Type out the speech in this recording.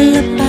look